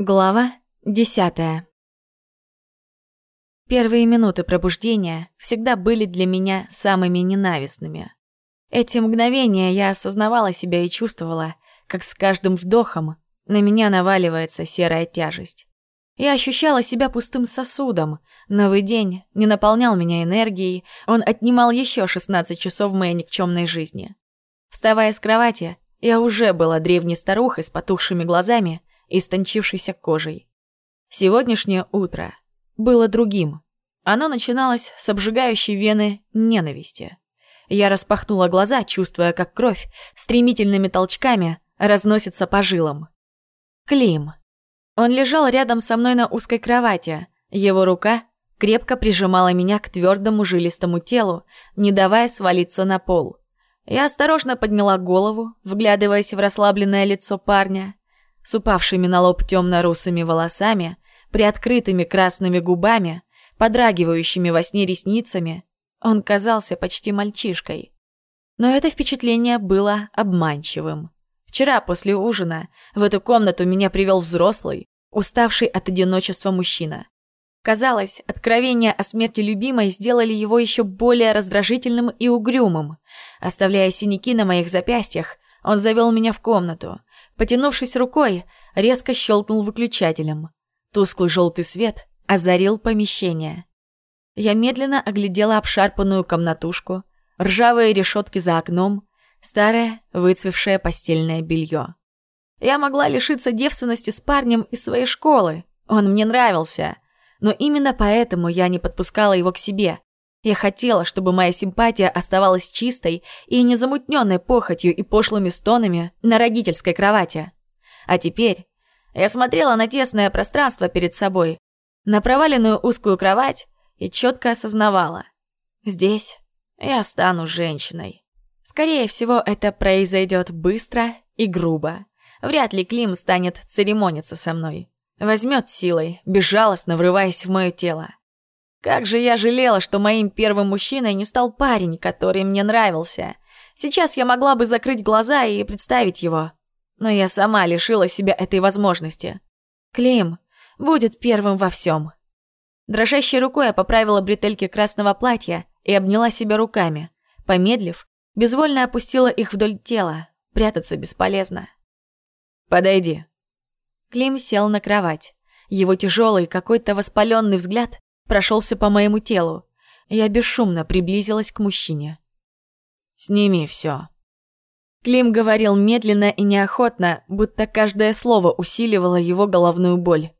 Глава десятая. Первые минуты пробуждения всегда были для меня самыми ненавистными. Эти мгновения я осознавала себя и чувствовала, как с каждым вдохом на меня наваливается серая тяжесть. Я ощущала себя пустым сосудом. Новый день не наполнял меня энергией, он отнимал еще 16 часов моей никчемной жизни. Вставая с кровати, я уже была древней старухой с потухшими глазами истончившейся кожей. Сегодняшнее утро было другим. Оно начиналось с обжигающей вены ненависти. Я распахнула глаза, чувствуя, как кровь стремительными толчками разносится по жилам. Клим. Он лежал рядом со мной на узкой кровати. Его рука крепко прижимала меня к твердому жилистому телу, не давая свалиться на пол. Я осторожно подняла голову, вглядываясь в расслабленное лицо парня с упавшими на лоб темно-русыми волосами, приоткрытыми красными губами, подрагивающими во сне ресницами, он казался почти мальчишкой. Но это впечатление было обманчивым. Вчера после ужина в эту комнату меня привел взрослый, уставший от одиночества мужчина. Казалось, откровения о смерти любимой сделали его еще более раздражительным и угрюмым. Оставляя синяки на моих запястьях, он завел меня в комнату, Потянувшись рукой, резко щелкнул выключателем. Тусклый желтый свет озарил помещение. Я медленно оглядела обшарпанную комнатушку, ржавые решетки за окном, старое выцвевшее постельное белье. Я могла лишиться девственности с парнем из своей школы. Он мне нравился. Но именно поэтому я не подпускала его к себе. Я хотела, чтобы моя симпатия оставалась чистой и незамутненной похотью и пошлыми стонами на родительской кровати. А теперь я смотрела на тесное пространство перед собой, на проваленную узкую кровать и четко осознавала. Здесь я стану женщиной. Скорее всего, это произойдет быстро и грубо. Вряд ли Клим станет церемониться со мной. Возьмет силой, безжалостно врываясь в мое тело. Как же я жалела, что моим первым мужчиной не стал парень, который мне нравился. Сейчас я могла бы закрыть глаза и представить его. Но я сама лишила себя этой возможности. Клим будет первым во всем. Дрожащей рукой я поправила бретельки красного платья и обняла себя руками. Помедлив, безвольно опустила их вдоль тела. Прятаться бесполезно. «Подойди». Клим сел на кровать. Его тяжелый, какой-то воспаленный взгляд прошелся по моему телу. Я бесшумно приблизилась к мужчине. «Сними все. Клим говорил медленно и неохотно, будто каждое слово усиливало его головную боль.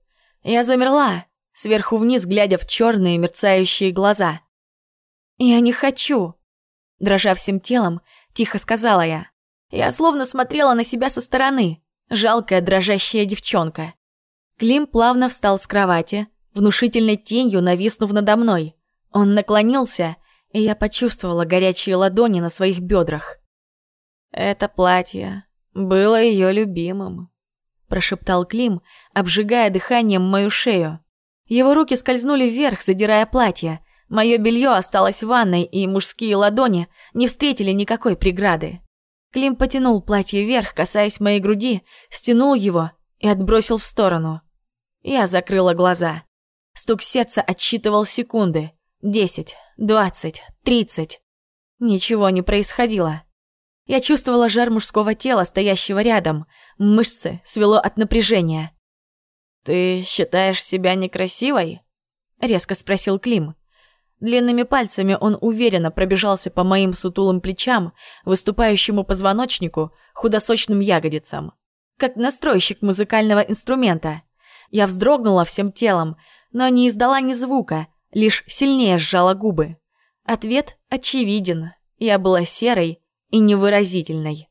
Я замерла, сверху вниз глядя в черные мерцающие глаза. «Я не хочу!» Дрожа всем телом, тихо сказала я. Я словно смотрела на себя со стороны, жалкая дрожащая девчонка. Клим плавно встал с кровати, внушительной тенью нависнув надо мной. Он наклонился, и я почувствовала горячие ладони на своих бедрах. «Это платье было ее любимым», – прошептал Клим, обжигая дыханием мою шею. Его руки скользнули вверх, задирая платье. Мое белье осталось в ванной, и мужские ладони не встретили никакой преграды. Клим потянул платье вверх, касаясь моей груди, стянул его и отбросил в сторону. Я закрыла глаза. Стук сердца отсчитывал секунды. Десять, двадцать, тридцать. Ничего не происходило. Я чувствовала жар мужского тела, стоящего рядом. Мышцы свело от напряжения. «Ты считаешь себя некрасивой?» — резко спросил Клим. Длинными пальцами он уверенно пробежался по моим сутулым плечам, выступающему позвоночнику, худосочным ягодицам. Как настройщик музыкального инструмента. Я вздрогнула всем телом, но не издала ни звука, лишь сильнее сжала губы. Ответ очевиден. Я была серой и невыразительной.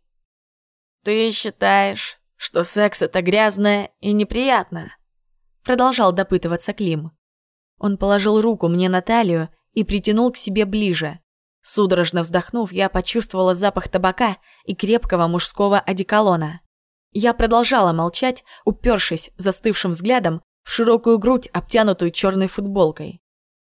«Ты считаешь, что секс — это грязно и неприятно?» Продолжал допытываться Клим. Он положил руку мне на талию и притянул к себе ближе. Судорожно вздохнув, я почувствовала запах табака и крепкого мужского одеколона. Я продолжала молчать, упершись застывшим взглядом в широкую грудь, обтянутую черной футболкой.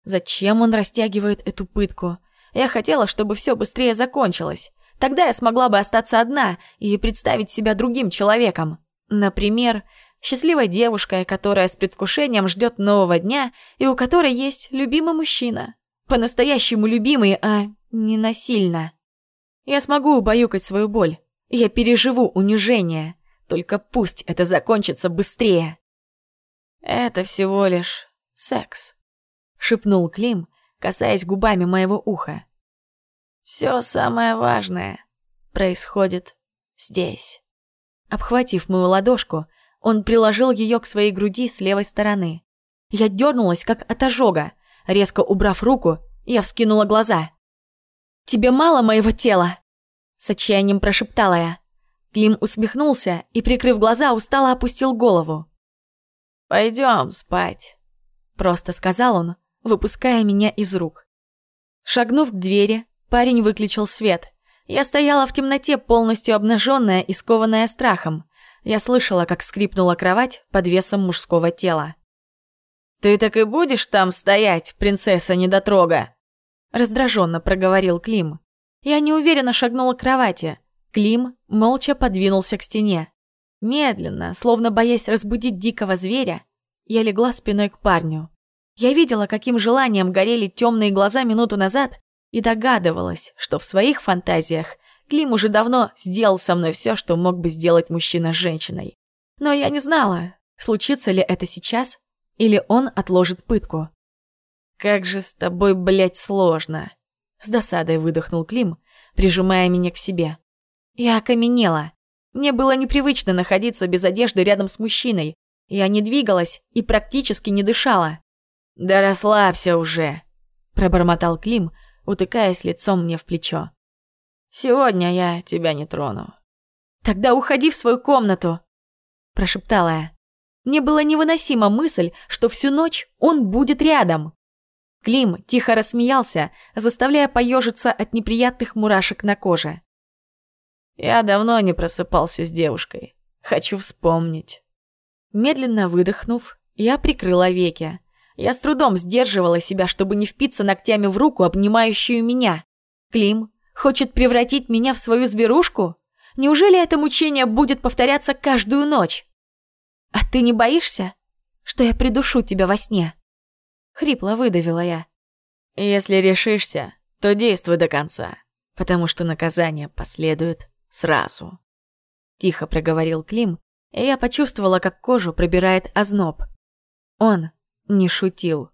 Зачем он растягивает эту пытку? Я хотела, чтобы все быстрее закончилось. Тогда я смогла бы остаться одна и представить себя другим человеком. Например, счастливой девушкой, которая с предвкушением ждет нового дня и у которой есть любимый мужчина. По-настоящему любимый, а не насильно. Я смогу убаюкать свою боль. Я переживу унижение. Только пусть это закончится быстрее. Это всего лишь секс, шепнул Клим, касаясь губами моего уха. Все самое важное происходит здесь. Обхватив мою ладошку, он приложил ее к своей груди с левой стороны. Я дернулась, как от ожога. Резко убрав руку, я вскинула глаза. «Тебе мало моего тела?» С отчаянием прошептала я. Клим усмехнулся и, прикрыв глаза, устало опустил голову. «Пойдем спать», — просто сказал он, выпуская меня из рук. Шагнув к двери, парень выключил свет. Я стояла в темноте, полностью обнаженная и скованная страхом. Я слышала, как скрипнула кровать под весом мужского тела. «Ты так и будешь там стоять, принцесса недотрога?» Раздраженно проговорил Клим. Я неуверенно шагнула к кровати. Клим молча подвинулся к стене. Медленно, словно боясь разбудить дикого зверя, я легла спиной к парню. Я видела, каким желанием горели темные глаза минуту назад, и догадывалась, что в своих фантазиях Клим уже давно сделал со мной все, что мог бы сделать мужчина с женщиной. Но я не знала, случится ли это сейчас, или он отложит пытку. «Как же с тобой, блядь, сложно!» С досадой выдохнул Клим, прижимая меня к себе. Я окаменела. Мне было непривычно находиться без одежды рядом с мужчиной. Я не двигалась и практически не дышала. «Да расслабься уже!» Пробормотал Клим, утыкаясь лицом мне в плечо. Сегодня я тебя не трону. Тогда уходи в свою комнату, прошептала я. Мне была невыносима мысль, что всю ночь он будет рядом. Клим тихо рассмеялся, заставляя поежиться от неприятных мурашек на коже. Я давно не просыпался с девушкой. Хочу вспомнить. Медленно выдохнув, я прикрыла веки. Я с трудом сдерживала себя, чтобы не впиться ногтями в руку, обнимающую меня. Клим Хочет превратить меня в свою зверушку? Неужели это мучение будет повторяться каждую ночь? А ты не боишься, что я придушу тебя во сне? Хрипло выдавила я. Если решишься, то действуй до конца, потому что наказание последует сразу. Тихо проговорил Клим, и я почувствовала, как кожу пробирает озноб. Он не шутил.